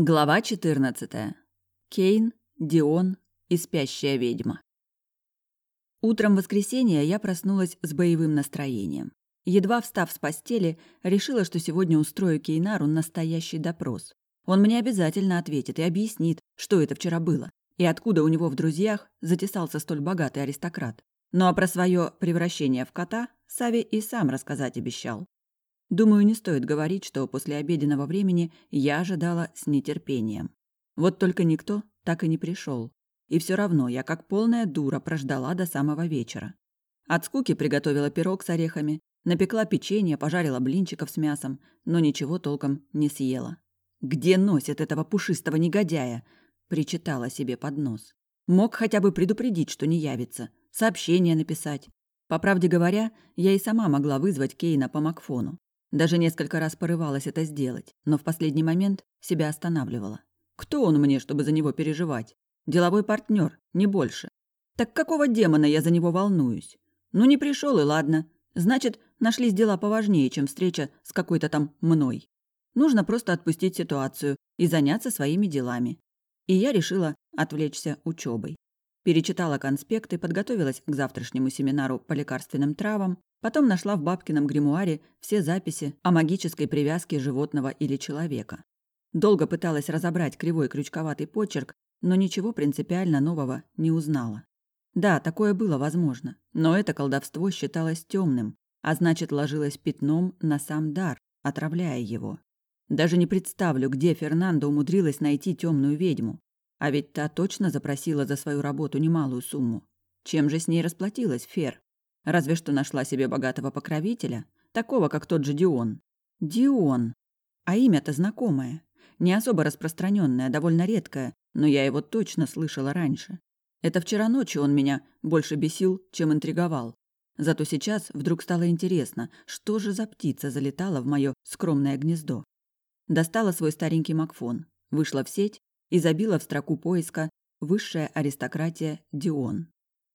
Глава 14. Кейн, Дион и спящая ведьма. Утром воскресенья я проснулась с боевым настроением. Едва встав с постели, решила, что сегодня устрою Кейнару настоящий допрос. Он мне обязательно ответит и объяснит, что это вчера было, и откуда у него в друзьях затесался столь богатый аристократ. Ну а про свое превращение в кота Сави и сам рассказать обещал. Думаю, не стоит говорить, что после обеденного времени я ожидала с нетерпением. Вот только никто так и не пришел. И все равно я, как полная дура, прождала до самого вечера. От скуки приготовила пирог с орехами, напекла печенье, пожарила блинчиков с мясом, но ничего толком не съела. «Где носит этого пушистого негодяя?» – причитала себе под нос. Мог хотя бы предупредить, что не явится, сообщение написать. По правде говоря, я и сама могла вызвать Кейна по Макфону. Даже несколько раз порывалась это сделать, но в последний момент себя останавливала. Кто он мне, чтобы за него переживать? Деловой партнер, не больше. Так какого демона я за него волнуюсь? Ну не пришел и ладно. Значит, нашлись дела поважнее, чем встреча с какой-то там мной. Нужно просто отпустить ситуацию и заняться своими делами. И я решила отвлечься учебой. Перечитала конспекты, подготовилась к завтрашнему семинару по лекарственным травам, Потом нашла в бабкином гримуаре все записи о магической привязке животного или человека. Долго пыталась разобрать кривой крючковатый почерк, но ничего принципиально нового не узнала. Да, такое было возможно, но это колдовство считалось темным, а значит, ложилось пятном на сам дар, отравляя его. Даже не представлю, где Фернандо умудрилась найти темную ведьму. А ведь та точно запросила за свою работу немалую сумму. Чем же с ней расплатилась Фер? Разве что нашла себе богатого покровителя, такого, как тот же Дион. Дион. А имя-то знакомое. Не особо распространенное, довольно редкое, но я его точно слышала раньше. Это вчера ночью он меня больше бесил, чем интриговал. Зато сейчас вдруг стало интересно, что же за птица залетала в мое скромное гнездо. Достала свой старенький макфон, вышла в сеть и забила в строку поиска «Высшая аристократия Дион».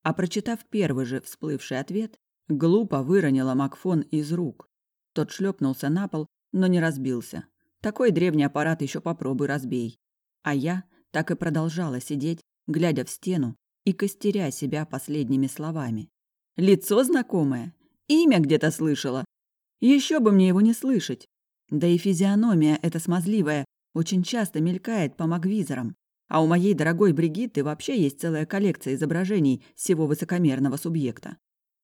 А прочитав первый же всплывший ответ, глупо выронила Макфон из рук. Тот шлепнулся на пол, но не разбился. Такой древний аппарат еще попробуй разбей. А я так и продолжала сидеть, глядя в стену и костеря себя последними словами. Лицо знакомое, имя где-то слышала. Еще бы мне его не слышать. Да и физиономия эта смазливая очень часто мелькает по магвизорам. А у моей дорогой Бригитты вообще есть целая коллекция изображений всего высокомерного субъекта.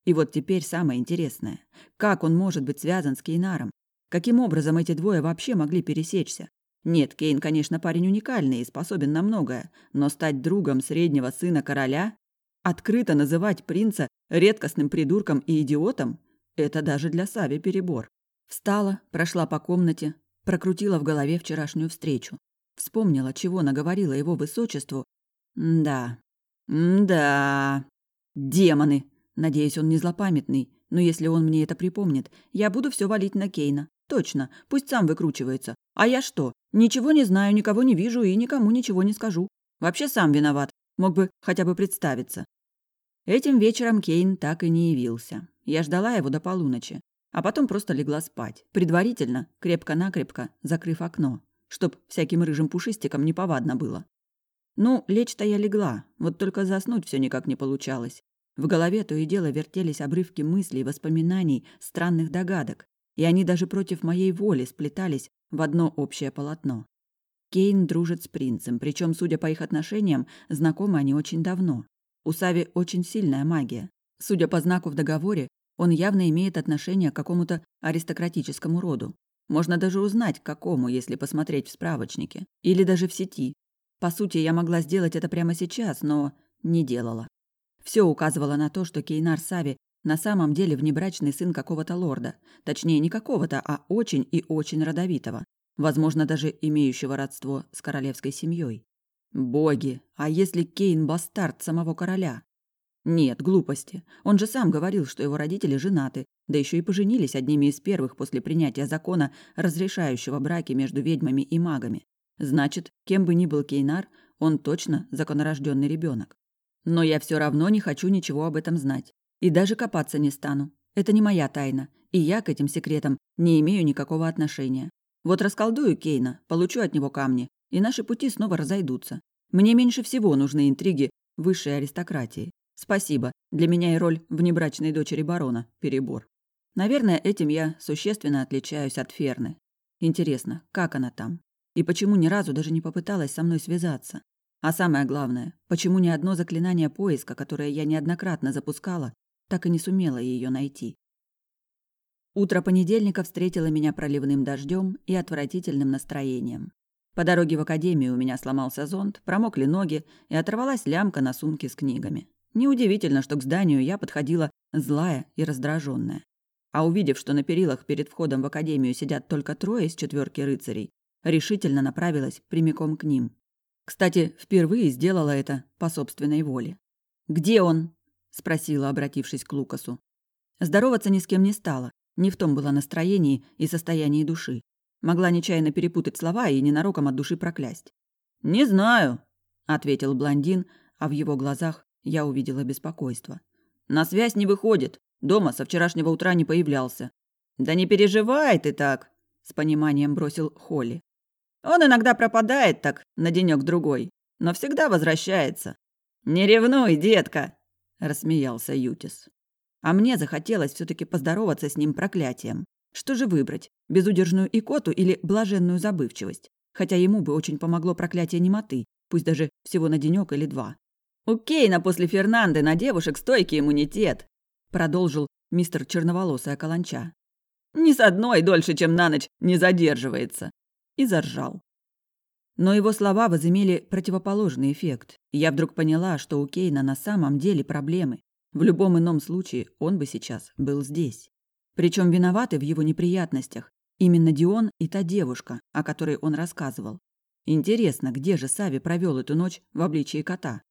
И вот теперь самое интересное. Как он может быть связан с Кейнаром? Каким образом эти двое вообще могли пересечься? Нет, Кейн, конечно, парень уникальный и способен на многое, но стать другом среднего сына короля? Открыто называть принца редкостным придурком и идиотом? Это даже для Сави перебор. Встала, прошла по комнате, прокрутила в голове вчерашнюю встречу. Вспомнила, чего наговорила его высочеству. Да. Да. Демоны. Надеюсь, он не злопамятный, но если он мне это припомнит, я буду все валить на Кейна. Точно, пусть сам выкручивается. А я что? Ничего не знаю, никого не вижу и никому ничего не скажу. Вообще сам виноват. Мог бы хотя бы представиться. Этим вечером Кейн так и не явился. Я ждала его до полуночи, а потом просто легла спать, предварительно, крепко-накрепко, закрыв окно чтоб всяким рыжим пушистикам неповадно было. Ну, лечь-то я легла, вот только заснуть все никак не получалось. В голове то и дело вертелись обрывки мыслей, воспоминаний, странных догадок, и они даже против моей воли сплетались в одно общее полотно. Кейн дружит с принцем, причем, судя по их отношениям, знакомы они очень давно. У Сави очень сильная магия. Судя по знаку в договоре, он явно имеет отношение к какому-то аристократическому роду. Можно даже узнать, к какому, если посмотреть в справочнике. Или даже в сети. По сути, я могла сделать это прямо сейчас, но не делала. Все указывало на то, что Кейнар Сави на самом деле внебрачный сын какого-то лорда. Точнее, не какого-то, а очень и очень родовитого. Возможно, даже имеющего родство с королевской семьей. Боги, а если Кейн бастард самого короля? Нет, глупости. Он же сам говорил, что его родители женаты, да еще и поженились одними из первых после принятия закона, разрешающего браки между ведьмами и магами. Значит, кем бы ни был Кейнар, он точно законорожденный ребенок. Но я все равно не хочу ничего об этом знать. И даже копаться не стану. Это не моя тайна, и я к этим секретам не имею никакого отношения. Вот расколдую Кейна, получу от него камни, и наши пути снова разойдутся. Мне меньше всего нужны интриги высшей аристократии. Спасибо, для меня и роль внебрачной дочери барона – перебор. Наверное, этим я существенно отличаюсь от Ферны. Интересно, как она там? И почему ни разу даже не попыталась со мной связаться? А самое главное, почему ни одно заклинание поиска, которое я неоднократно запускала, так и не сумела ее найти? Утро понедельника встретило меня проливным дождем и отвратительным настроением. По дороге в академию у меня сломался зонт, промокли ноги и оторвалась лямка на сумке с книгами. Неудивительно, что к зданию я подходила злая и раздраженная. А увидев, что на перилах перед входом в академию сидят только трое из четверки рыцарей, решительно направилась прямиком к ним. Кстати, впервые сделала это по собственной воле. «Где он?» – спросила, обратившись к Лукасу. Здороваться ни с кем не стала, не в том было настроении и состоянии души. Могла нечаянно перепутать слова и ненароком от души проклясть. «Не знаю», – ответил блондин, а в его глазах я увидела беспокойство. «На связь не выходит. Дома со вчерашнего утра не появлялся». «Да не переживай ты так», – с пониманием бросил Холли. «Он иногда пропадает так на денёк-другой, но всегда возвращается». «Не ревнуй, детка», – рассмеялся Ютис. А мне захотелось все таки поздороваться с ним проклятием. Что же выбрать, безудержную икоту или блаженную забывчивость? Хотя ему бы очень помогло проклятие немоты, пусть даже всего на денёк или два. «У Кейна после Фернанды на девушек стойкий иммунитет», продолжил мистер черноволосая каланча. «Ни с одной дольше, чем на ночь, не задерживается». И заржал. Но его слова возымели противоположный эффект. Я вдруг поняла, что у Кейна на самом деле проблемы. В любом ином случае он бы сейчас был здесь. Причем виноваты в его неприятностях именно Дион и та девушка, о которой он рассказывал. Интересно, где же Сави провел эту ночь в обличии кота?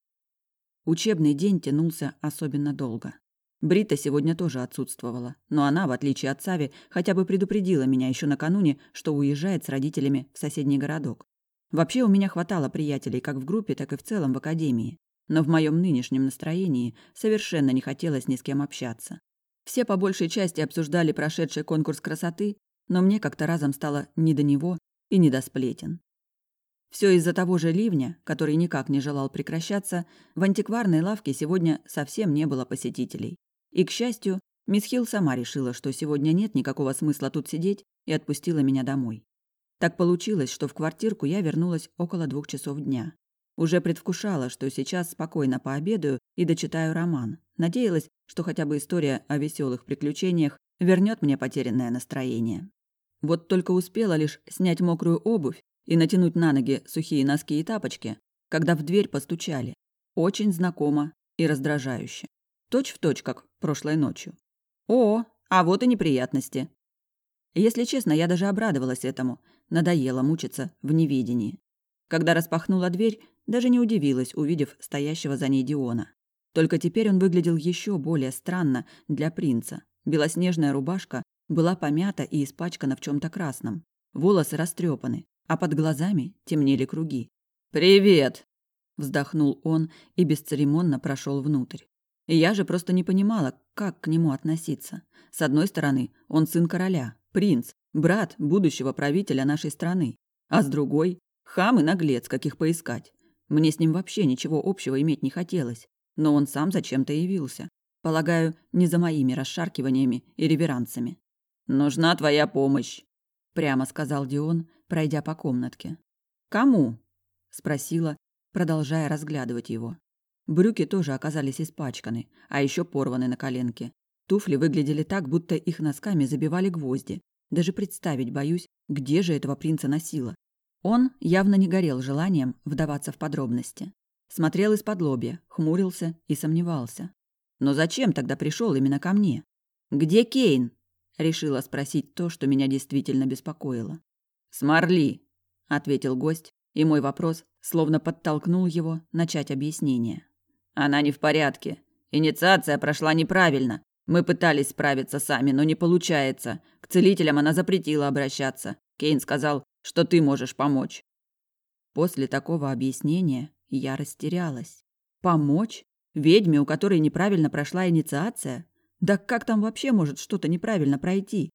Учебный день тянулся особенно долго. Брита сегодня тоже отсутствовала, но она, в отличие от Сави, хотя бы предупредила меня еще накануне, что уезжает с родителями в соседний городок. Вообще у меня хватало приятелей как в группе, так и в целом в академии но в моем нынешнем настроении совершенно не хотелось ни с кем общаться. Все по большей части обсуждали прошедший конкурс красоты, но мне как-то разом стало не до него и не до сплетен. Все из-за того же ливня, который никак не желал прекращаться, в антикварной лавке сегодня совсем не было посетителей. И, к счастью, мисс Хилл сама решила, что сегодня нет никакого смысла тут сидеть, и отпустила меня домой. Так получилось, что в квартирку я вернулась около двух часов дня. Уже предвкушала, что сейчас спокойно пообедаю и дочитаю роман. Надеялась, что хотя бы история о веселых приключениях вернет мне потерянное настроение. Вот только успела лишь снять мокрую обувь и натянуть на ноги сухие носки и тапочки, когда в дверь постучали. Очень знакомо и раздражающе. Точь в точь, как прошлой ночью. О, а вот и неприятности. Если честно, я даже обрадовалась этому. Надоело мучиться в неведении. Когда распахнула дверь, даже не удивилась, увидев стоящего за ней Диона. Только теперь он выглядел еще более странно для принца. Белоснежная рубашка была помята и испачкана в чем то красном. Волосы растрепаны, а под глазами темнели круги. «Привет!» – вздохнул он и бесцеремонно прошел внутрь. Я же просто не понимала, как к нему относиться. С одной стороны, он сын короля, принц, брат будущего правителя нашей страны, а с другой – хам и наглец, каких поискать. Мне с ним вообще ничего общего иметь не хотелось, но он сам зачем-то явился. Полагаю, не за моими расшаркиваниями и реверансами. «Нужна твоя помощь», — прямо сказал Дион, пройдя по комнатке. «Кому?» — спросила, продолжая разглядывать его. Брюки тоже оказались испачканы, а еще порваны на коленке. Туфли выглядели так, будто их носками забивали гвозди. Даже представить боюсь, где же этого принца носила. Он явно не горел желанием вдаваться в подробности. Смотрел из-под лобья, хмурился и сомневался. Но зачем тогда пришел именно ко мне? «Где Кейн?» – решила спросить то, что меня действительно беспокоило. «С Марли», – ответил гость, и мой вопрос словно подтолкнул его начать объяснение. «Она не в порядке. Инициация прошла неправильно. Мы пытались справиться сами, но не получается. К целителям она запретила обращаться. Кейн сказал, что ты можешь помочь. После такого объяснения я растерялась. Помочь? Ведьме, у которой неправильно прошла инициация? Да как там вообще может что-то неправильно пройти?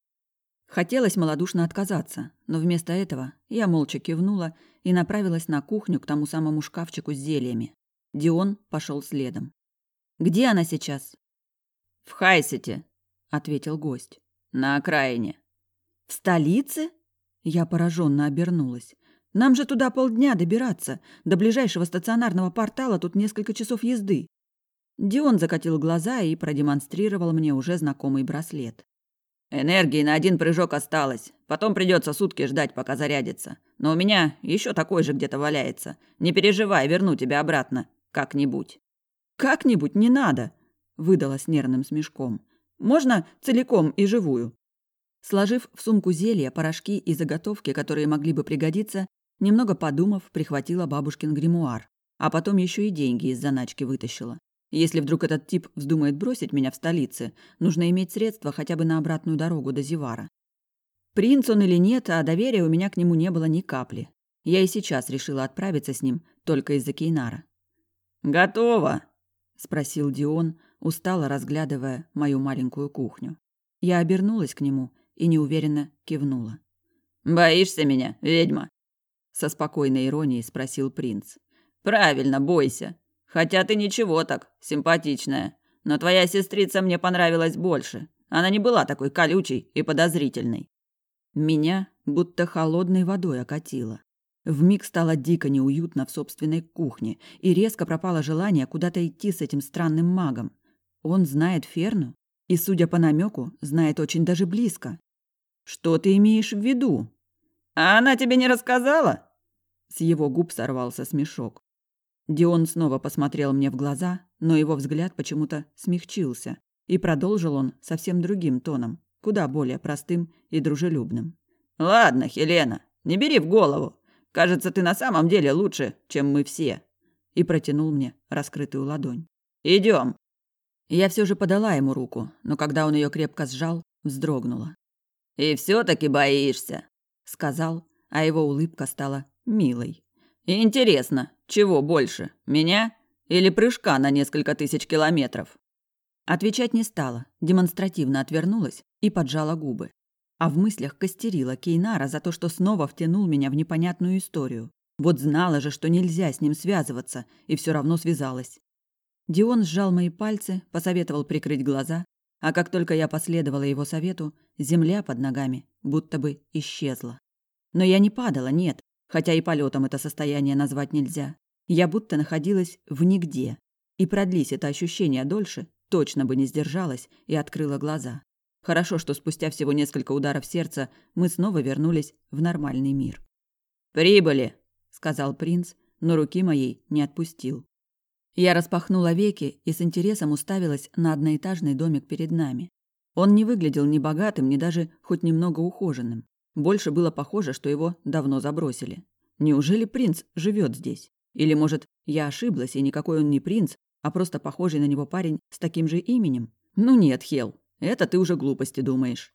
Хотелось малодушно отказаться, но вместо этого я молча кивнула и направилась на кухню к тому самому шкафчику с зельями. Дион пошел следом. «Где она сейчас?» «В Хайсете», — ответил гость. «На окраине». «В столице?» Я пораженно обернулась. «Нам же туда полдня добираться. До ближайшего стационарного портала тут несколько часов езды». Дион закатил глаза и продемонстрировал мне уже знакомый браслет. Энергии на один прыжок осталось. Потом придется сутки ждать, пока зарядится. Но у меня еще такой же где-то валяется. Не переживай, верну тебя обратно. Как-нибудь. Как-нибудь не надо, выдала с нервным смешком. Можно целиком и живую. Сложив в сумку зелья, порошки и заготовки, которые могли бы пригодиться, немного подумав, прихватила бабушкин гримуар, а потом еще и деньги из заначки вытащила. Если вдруг этот тип вздумает бросить меня в столице, нужно иметь средства хотя бы на обратную дорогу до Зивара. Принц он или нет, а доверия у меня к нему не было ни капли. Я и сейчас решила отправиться с ним только из-за Кейнара. «Готово!» – спросил Дион, устало разглядывая мою маленькую кухню. Я обернулась к нему и неуверенно кивнула. «Боишься меня, ведьма?» Со спокойной иронией спросил принц. «Правильно, бойся. Хотя ты ничего так, симпатичная. Но твоя сестрица мне понравилась больше. Она не была такой колючей и подозрительной. Меня будто холодной водой окатило. Вмиг стало дико неуютно в собственной кухне, и резко пропало желание куда-то идти с этим странным магом. Он знает Ферну, и, судя по намеку, знает очень даже близко. Что ты имеешь в виду? А она тебе не рассказала? С его губ сорвался смешок. Дион снова посмотрел мне в глаза, но его взгляд почему-то смягчился, и продолжил он совсем другим тоном, куда более простым и дружелюбным. «Ладно, Хелена, не бери в голову. Кажется, ты на самом деле лучше, чем мы все». И протянул мне раскрытую ладонь. Идем. Я все же подала ему руку, но когда он ее крепко сжал, вздрогнула. «И все таки боишься», — сказал, а его улыбка стала милой. «Интересно, чего больше, меня или прыжка на несколько тысяч километров? Отвечать не стала, демонстративно отвернулась и поджала губы. А в мыслях костерила Кейнара за то, что снова втянул меня в непонятную историю. Вот знала же, что нельзя с ним связываться, и все равно связалась. Дион сжал мои пальцы, посоветовал прикрыть глаза, а как только я последовала его совету, земля под ногами будто бы исчезла. Но я не падала, нет, хотя и полетом это состояние назвать нельзя. Я будто находилась в нигде. И продлись это ощущение дольше, точно бы не сдержалась и открыла глаза. Хорошо, что спустя всего несколько ударов сердца мы снова вернулись в нормальный мир. «Прибыли!» — сказал принц, но руки моей не отпустил. Я распахнула веки и с интересом уставилась на одноэтажный домик перед нами. Он не выглядел ни богатым, ни даже хоть немного ухоженным. Больше было похоже, что его давно забросили. Неужели принц живет здесь? Или, может, я ошиблась, и никакой он не принц, а просто похожий на него парень с таким же именем? Ну нет, Хел, это ты уже глупости думаешь.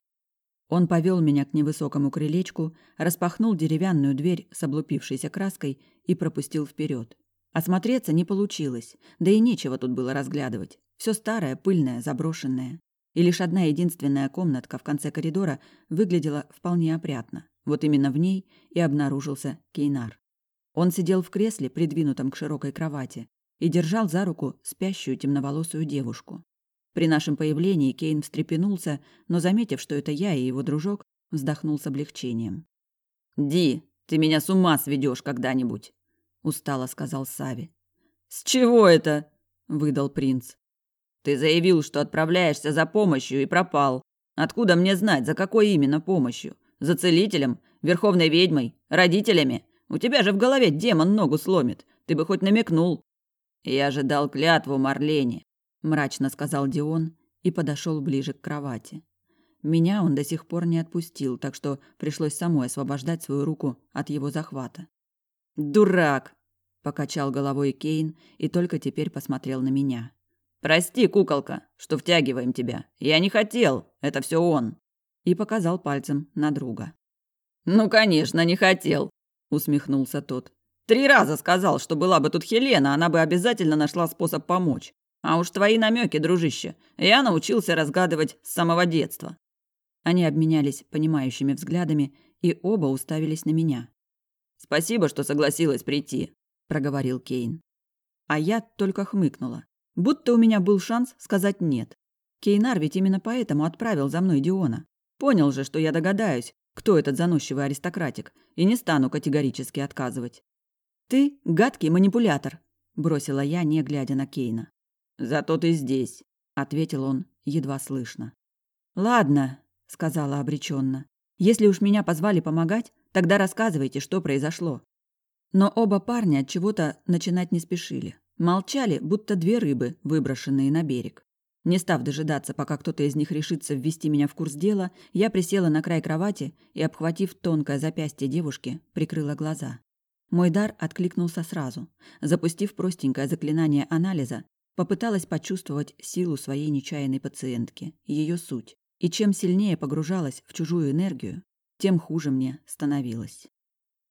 Он повел меня к невысокому крылечку, распахнул деревянную дверь с облупившейся краской и пропустил вперед. Осмотреться не получилось, да и нечего тут было разглядывать. Все старое, пыльное, заброшенное и лишь одна единственная комнатка в конце коридора выглядела вполне опрятно. Вот именно в ней и обнаружился Кейнар. Он сидел в кресле, придвинутом к широкой кровати, и держал за руку спящую темноволосую девушку. При нашем появлении Кейн встрепенулся, но, заметив, что это я и его дружок, вздохнул с облегчением. «Ди, ты меня с ума сведешь когда-нибудь!» — устало сказал Сави. «С чего это?» — выдал принц. Ты заявил, что отправляешься за помощью и пропал. Откуда мне знать, за какой именно помощью? За целителем? Верховной ведьмой? Родителями? У тебя же в голове демон ногу сломит. Ты бы хоть намекнул. Я же дал клятву Марлене, мрачно сказал Дион и подошел ближе к кровати. Меня он до сих пор не отпустил, так что пришлось самой освобождать свою руку от его захвата. «Дурак!» – покачал головой Кейн и только теперь посмотрел на меня. Прости, куколка, что втягиваем тебя. Я не хотел. Это все он. И показал пальцем на друга. Ну, конечно, не хотел, усмехнулся тот. Три раза сказал, что была бы тут Хелена, она бы обязательно нашла способ помочь. А уж твои намеки, дружище, я научился разгадывать с самого детства. Они обменялись понимающими взглядами и оба уставились на меня. «Спасибо, что согласилась прийти», — проговорил Кейн. А я только хмыкнула. Будто у меня был шанс сказать «нет». Кейнар ведь именно поэтому отправил за мной Диона. Понял же, что я догадаюсь, кто этот заносчивый аристократик, и не стану категорически отказывать. «Ты гадкий манипулятор», — бросила я, не глядя на Кейна. «Зато ты здесь», — ответил он, едва слышно. «Ладно», — сказала обреченно. «Если уж меня позвали помогать, тогда рассказывайте, что произошло». Но оба парня от чего-то начинать не спешили. Молчали, будто две рыбы, выброшенные на берег. Не став дожидаться, пока кто-то из них решится ввести меня в курс дела, я присела на край кровати и, обхватив тонкое запястье девушки, прикрыла глаза. Мой дар откликнулся сразу. Запустив простенькое заклинание анализа, попыталась почувствовать силу своей нечаянной пациентки, ее суть. И чем сильнее погружалась в чужую энергию, тем хуже мне становилось.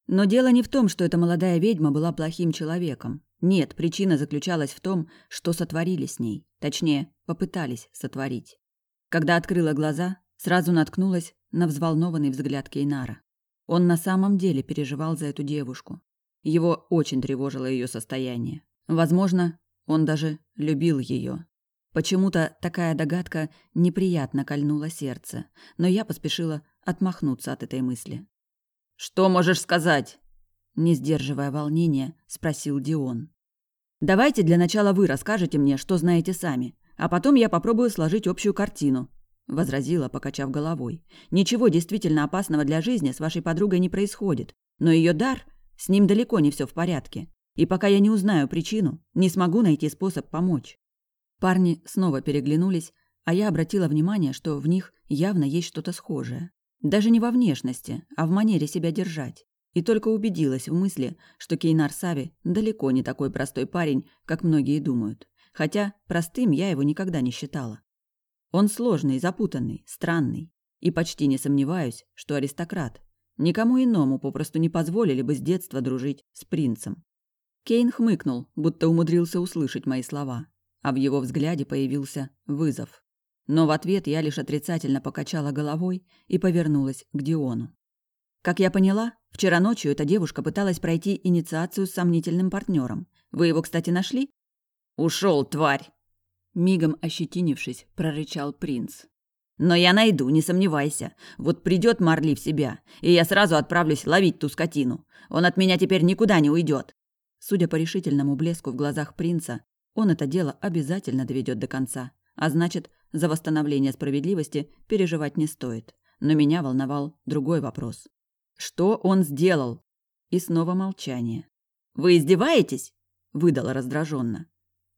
Но дело не в том, что эта молодая ведьма была плохим человеком. Нет, причина заключалась в том, что сотворили с ней. Точнее, попытались сотворить. Когда открыла глаза, сразу наткнулась на взволнованный взгляд Кейнара. Он на самом деле переживал за эту девушку. Его очень тревожило ее состояние. Возможно, он даже любил ее. Почему-то такая догадка неприятно кольнула сердце, но я поспешила отмахнуться от этой мысли. «Что можешь сказать?» Не сдерживая волнения, спросил Дион. «Давайте для начала вы расскажете мне, что знаете сами, а потом я попробую сложить общую картину», — возразила, покачав головой. «Ничего действительно опасного для жизни с вашей подругой не происходит, но ее дар, с ним далеко не все в порядке, и пока я не узнаю причину, не смогу найти способ помочь». Парни снова переглянулись, а я обратила внимание, что в них явно есть что-то схожее. Даже не во внешности, а в манере себя держать. И только убедилась в мысли, что Кейнар Сави далеко не такой простой парень, как многие думают. Хотя простым я его никогда не считала. Он сложный, запутанный, странный. И почти не сомневаюсь, что аристократ. Никому иному попросту не позволили бы с детства дружить с принцем. Кейн хмыкнул, будто умудрился услышать мои слова, а в его взгляде появился вызов. Но в ответ я лишь отрицательно покачала головой и повернулась к Диону. Как я поняла, вчера ночью эта девушка пыталась пройти инициацию с сомнительным партнером. Вы его, кстати, нашли? Ушел, тварь! Мигом ощетинившись, прорычал принц. Но я найду, не сомневайся. Вот придет Марли в себя, и я сразу отправлюсь ловить ту скотину. Он от меня теперь никуда не уйдет. Судя по решительному блеску в глазах принца, он это дело обязательно доведет до конца. А значит, за восстановление справедливости переживать не стоит. Но меня волновал другой вопрос. Что он сделал? И снова молчание. «Вы издеваетесь?» – выдала раздраженно.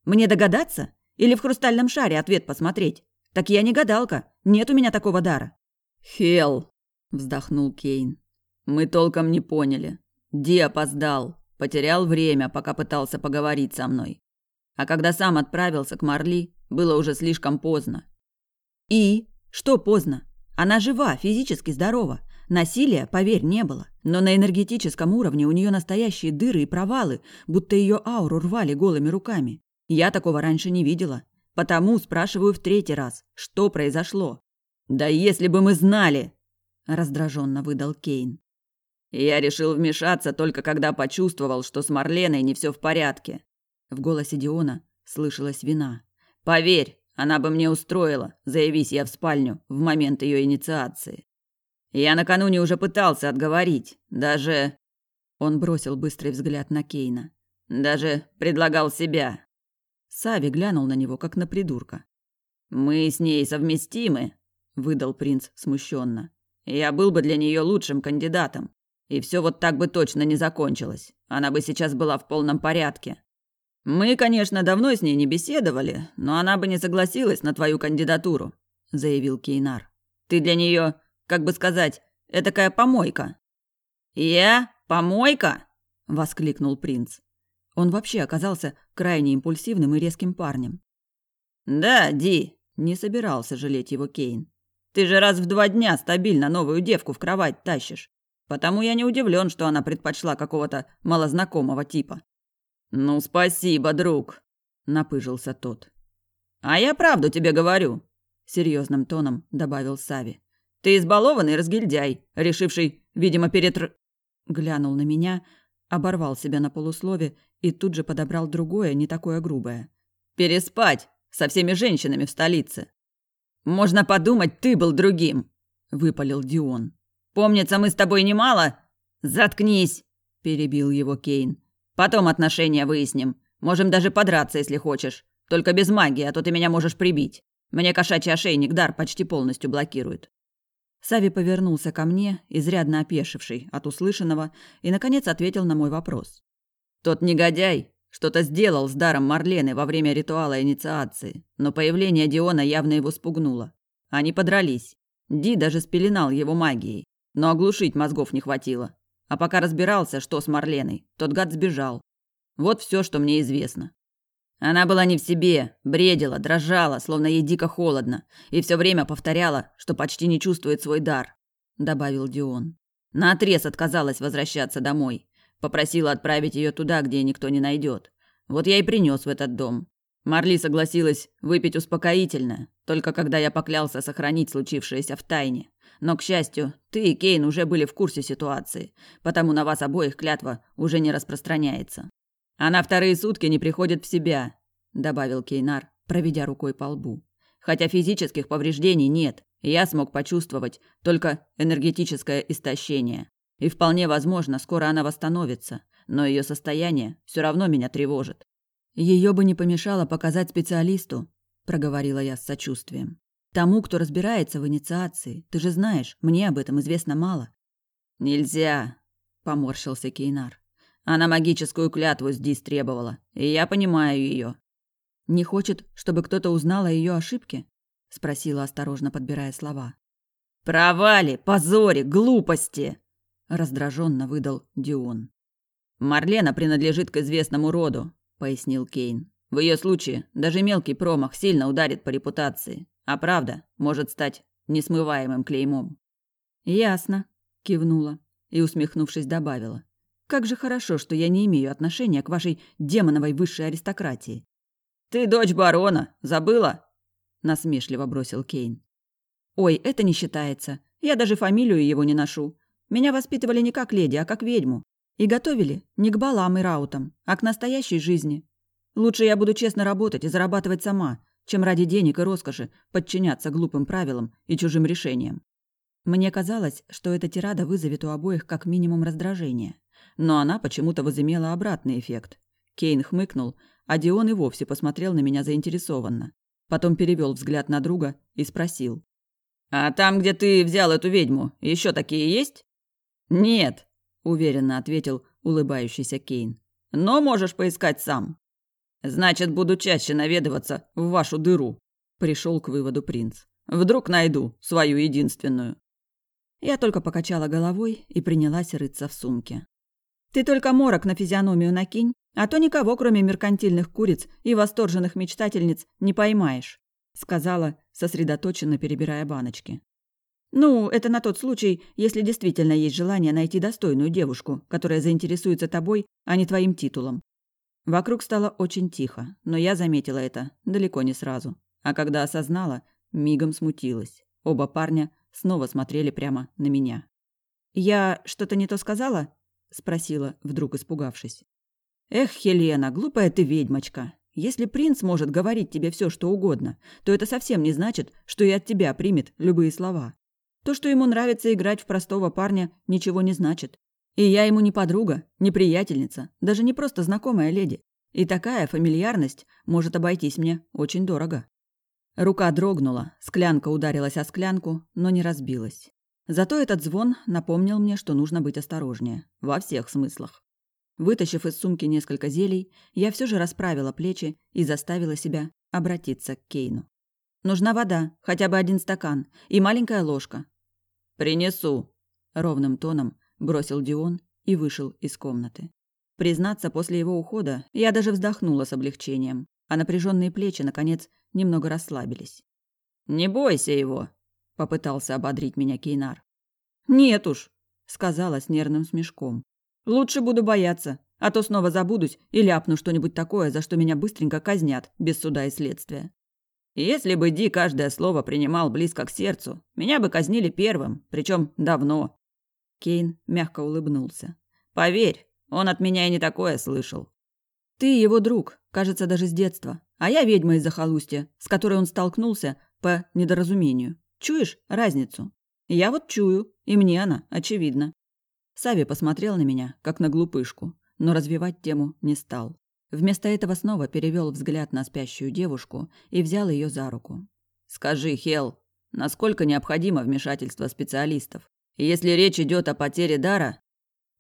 «Мне догадаться? Или в хрустальном шаре ответ посмотреть? Так я не гадалка. Нет у меня такого дара». «Хел!» – вздохнул Кейн. «Мы толком не поняли. Ди опоздал. Потерял время, пока пытался поговорить со мной. А когда сам отправился к Марли, было уже слишком поздно. И? Что поздно? Она жива, физически здорова. Насилия, поверь, не было. Но на энергетическом уровне у нее настоящие дыры и провалы, будто ее ауру рвали голыми руками. Я такого раньше не видела. Потому спрашиваю в третий раз, что произошло. «Да если бы мы знали!» – раздраженно выдал Кейн. «Я решил вмешаться только когда почувствовал, что с Марленой не все в порядке». В голосе Диона слышалась вина. Поверь, она бы мне устроила, заявись я в спальню в момент ее инициации. Я накануне уже пытался отговорить, даже... Он бросил быстрый взгляд на Кейна. Даже предлагал себя. Сави глянул на него, как на придурка. «Мы с ней совместимы», — выдал принц смущенно. «Я был бы для нее лучшим кандидатом. И все вот так бы точно не закончилось. Она бы сейчас была в полном порядке. Мы, конечно, давно с ней не беседовали, но она бы не согласилась на твою кандидатуру, заявил Кейнар. Ты для нее, как бы сказать, этакая помойка. Я помойка? воскликнул принц. Он вообще оказался крайне импульсивным и резким парнем. Да, Ди, не собирался жалеть его Кейн. Ты же раз в два дня стабильно новую девку в кровать тащишь. Потому я не удивлен, что она предпочла какого-то малознакомого типа. «Ну, спасибо, друг», — напыжился тот. «А я правду тебе говорю», — серьезным тоном добавил Сави. Ты избалованный разгильдяй, решивший, видимо, перетр...» Глянул на меня, оборвал себя на полуслове и тут же подобрал другое, не такое грубое. «Переспать со всеми женщинами в столице. Можно подумать, ты был другим», — выпалил Дион. «Помнится, мы с тобой немало...» «Заткнись!» – перебил его Кейн. «Потом отношения выясним. Можем даже подраться, если хочешь. Только без магии, а то ты меня можешь прибить. Мне кошачий ошейник дар почти полностью блокирует». Сави повернулся ко мне, изрядно опешивший от услышанного, и, наконец, ответил на мой вопрос. «Тот негодяй что-то сделал с даром Марлены во время ритуала инициации, но появление Диона явно его спугнуло. Они подрались. Ди даже спеленал его магией, но оглушить мозгов не хватило. А пока разбирался, что с Марленой, тот гад сбежал. Вот все, что мне известно. Она была не в себе, бредила, дрожала, словно ей дико холодно, и все время повторяла, что почти не чувствует свой дар, добавил Дион. Наотрез отказалась возвращаться домой. Попросила отправить ее туда, где никто не найдет. Вот я и принес в этот дом. Марли согласилась выпить успокоительное, только когда я поклялся сохранить случившееся в тайне. Но, к счастью, ты и Кейн уже были в курсе ситуации, потому на вас обоих клятва уже не распространяется. Она вторые сутки не приходит в себя, добавил Кейнар, проведя рукой по лбу. Хотя физических повреждений нет, я смог почувствовать только энергетическое истощение. И вполне возможно, скоро она восстановится, но ее состояние все равно меня тревожит. Ее бы не помешало показать специалисту, проговорила я с сочувствием. Тому, кто разбирается в инициации. Ты же знаешь, мне об этом известно мало. Нельзя, поморщился Кейнар. Она магическую клятву здесь требовала, и я понимаю ее. Не хочет, чтобы кто-то узнал о ее ошибке? спросила осторожно, подбирая слова. Провали, позоре, глупости, раздраженно выдал Дион. Марлена принадлежит к известному роду, пояснил Кейн. В ее случае даже мелкий промах сильно ударит по репутации. А правда может стать несмываемым клеймом. Ясно, кивнула и, усмехнувшись, добавила. Как же хорошо, что я не имею отношения к вашей демоновой высшей аристократии. Ты дочь барона, забыла? насмешливо бросил Кейн. Ой, это не считается. Я даже фамилию его не ношу. Меня воспитывали не как леди, а как ведьму. И готовили не к балам и раутам, а к настоящей жизни. Лучше я буду честно работать и зарабатывать сама, чем ради денег и роскоши подчиняться глупым правилам и чужим решениям. Мне казалось, что эта тирада вызовет у обоих как минимум раздражение. Но она почему-то возымела обратный эффект. Кейн хмыкнул, а Дион и вовсе посмотрел на меня заинтересованно. Потом перевел взгляд на друга и спросил. «А там, где ты взял эту ведьму, еще такие есть?» «Нет», — уверенно ответил улыбающийся Кейн. «Но можешь поискать сам». Значит, буду чаще наведываться в вашу дыру, пришел к выводу принц. Вдруг найду свою единственную. Я только покачала головой и принялась рыться в сумке. Ты только морок на физиономию накинь, а то никого, кроме меркантильных куриц и восторженных мечтательниц, не поймаешь, сказала, сосредоточенно перебирая баночки. Ну, это на тот случай, если действительно есть желание найти достойную девушку, которая заинтересуется тобой, а не твоим титулом. Вокруг стало очень тихо, но я заметила это далеко не сразу. А когда осознала, мигом смутилась. Оба парня снова смотрели прямо на меня. «Я что-то не то сказала?» – спросила, вдруг испугавшись. «Эх, Хелена, глупая ты ведьмочка. Если принц может говорить тебе все, что угодно, то это совсем не значит, что и от тебя примет любые слова. То, что ему нравится играть в простого парня, ничего не значит. И я ему не подруга, не приятельница, даже не просто знакомая леди. И такая фамильярность может обойтись мне очень дорого. Рука дрогнула, склянка ударилась о склянку, но не разбилась. Зато этот звон напомнил мне, что нужно быть осторожнее. Во всех смыслах. Вытащив из сумки несколько зелий, я все же расправила плечи и заставила себя обратиться к Кейну. «Нужна вода, хотя бы один стакан, и маленькая ложка». «Принесу», — ровным тоном бросил Дион и вышел из комнаты. Признаться, после его ухода я даже вздохнула с облегчением, а напряженные плечи, наконец, немного расслабились. «Не бойся его», — попытался ободрить меня Кейнар. «Нет уж», — сказала с нервным смешком. «Лучше буду бояться, а то снова забудусь и ляпну что-нибудь такое, за что меня быстренько казнят, без суда и следствия». Если бы Ди каждое слово принимал близко к сердцу, меня бы казнили первым, причем давно. Кейн мягко улыбнулся. Поверь, он от меня и не такое слышал. Ты его друг, кажется, даже с детства. А я ведьма из захолустья, с которой он столкнулся по недоразумению. Чуешь разницу? Я вот чую, и мне она очевидна. Сави посмотрел на меня, как на глупышку, но развивать тему не стал. Вместо этого снова перевел взгляд на спящую девушку и взял ее за руку. «Скажи, Хел, насколько необходимо вмешательство специалистов? Если речь идет о потере дара...»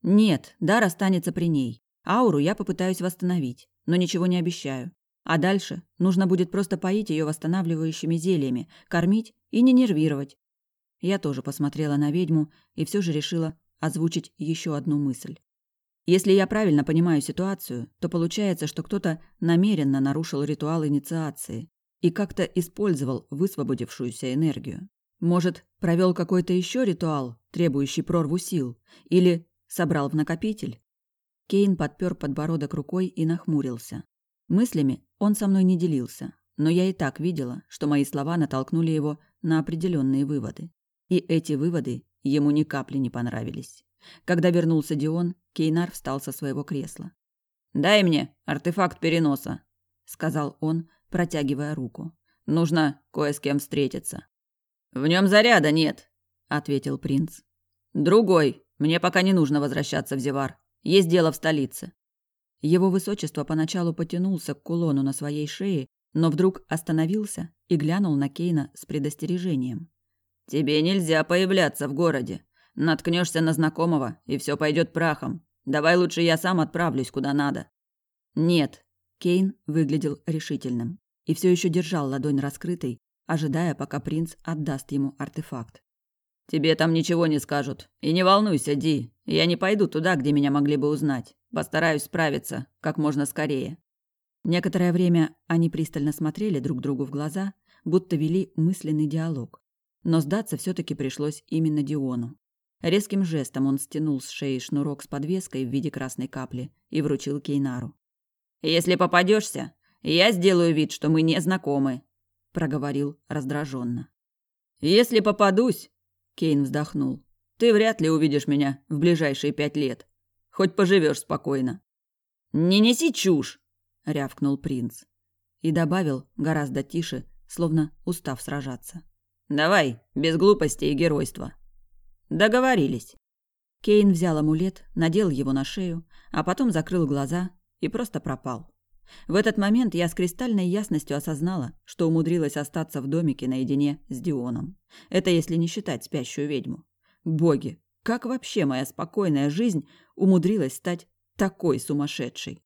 «Нет, дар останется при ней. Ауру я попытаюсь восстановить, но ничего не обещаю. А дальше нужно будет просто поить ее восстанавливающими зельями, кормить и не нервировать. Я тоже посмотрела на ведьму и все же решила озвучить еще одну мысль. Если я правильно понимаю ситуацию, то получается, что кто-то намеренно нарушил ритуал инициации и как-то использовал высвободившуюся энергию. Может, провел какой-то еще ритуал, требующий прорву сил, или собрал в накопитель? Кейн подпер подбородок рукой и нахмурился. Мыслями он со мной не делился, но я и так видела, что мои слова натолкнули его на определенные выводы. И эти выводы ему ни капли не понравились. Когда вернулся Дион, Кейнар встал со своего кресла. «Дай мне артефакт переноса», — сказал он, протягивая руку. «Нужно кое с кем встретиться». «В нем заряда нет», — ответил принц. «Другой. Мне пока не нужно возвращаться в Зевар. Есть дело в столице». Его высочество поначалу потянулся к кулону на своей шее, но вдруг остановился и глянул на Кейна с предостережением. «Тебе нельзя появляться в городе. Наткнешься на знакомого, и все пойдет прахом. Давай лучше я сам отправлюсь куда надо». «Нет». Кейн выглядел решительным и все еще держал ладонь раскрытой, ожидая, пока принц отдаст ему артефакт. «Тебе там ничего не скажут. И не волнуйся, Ди. Я не пойду туда, где меня могли бы узнать. Постараюсь справиться как можно скорее». Некоторое время они пристально смотрели друг другу в глаза, будто вели мысленный диалог. Но сдаться все таки пришлось именно Диону. Резким жестом он стянул с шеи шнурок с подвеской в виде красной капли и вручил Кейнару. «Если попадешься, я сделаю вид, что мы не знакомы», — проговорил раздраженно. «Если попадусь», — Кейн вздохнул, — «ты вряд ли увидишь меня в ближайшие пять лет. Хоть поживешь спокойно». «Не неси чушь!» — рявкнул принц. И добавил гораздо тише, словно устав сражаться. «Давай, без глупостей и геройства». Договорились. Кейн взял амулет, надел его на шею, а потом закрыл глаза и просто пропал. В этот момент я с кристальной ясностью осознала, что умудрилась остаться в домике наедине с Дионом. Это если не считать спящую ведьму. Боги, как вообще моя спокойная жизнь умудрилась стать такой сумасшедшей?